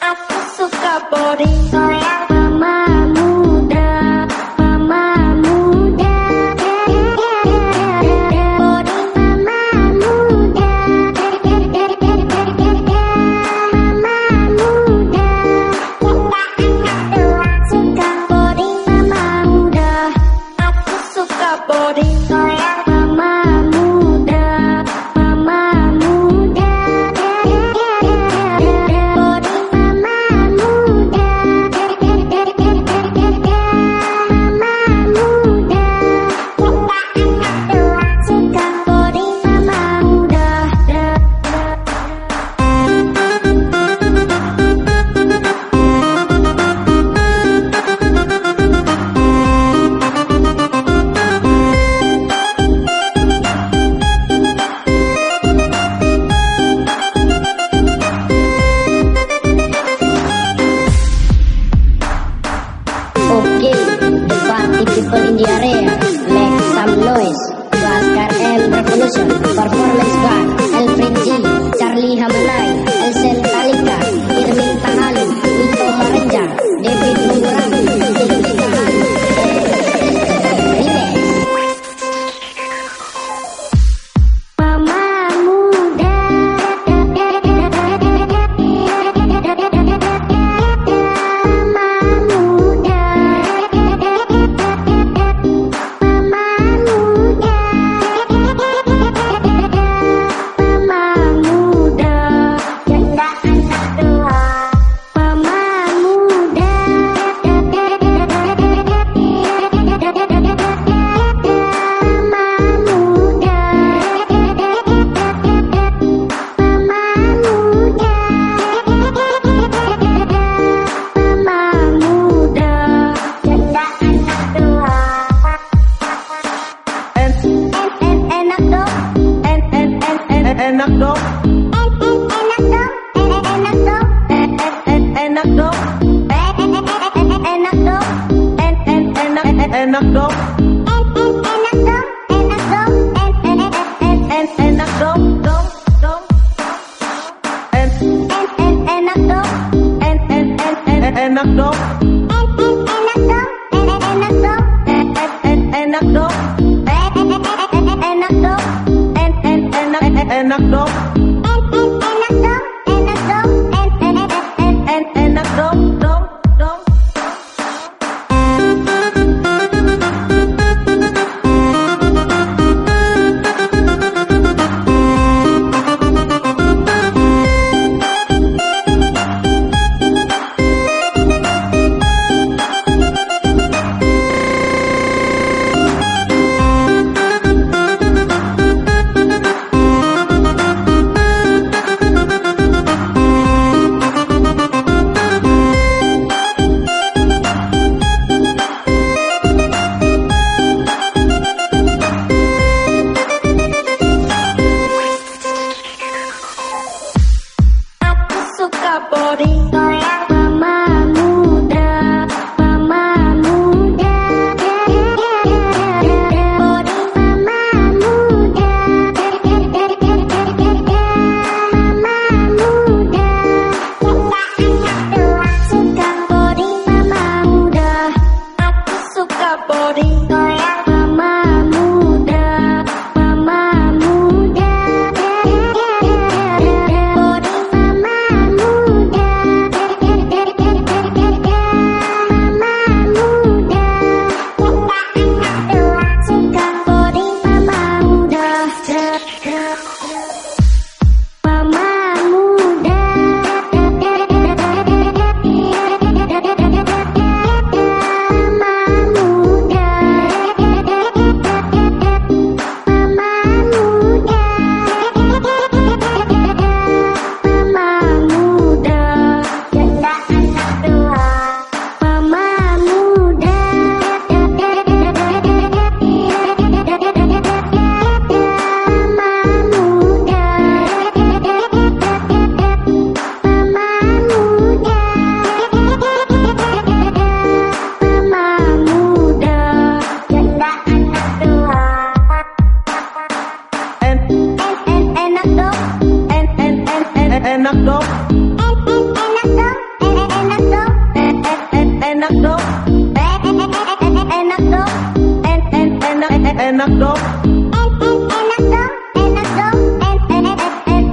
Aku suka boring Mama muda Mama muda. Boring mama muda. Mama muda. Kita Suka boring mama muda. Aku suka boring.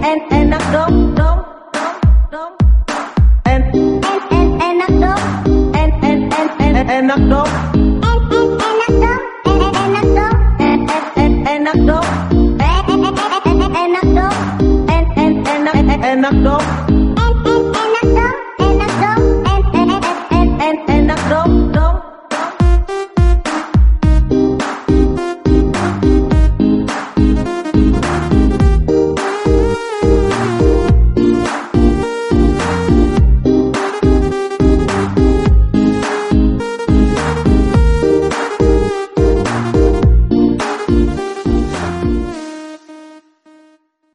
and and I don't and and and and and and and and and and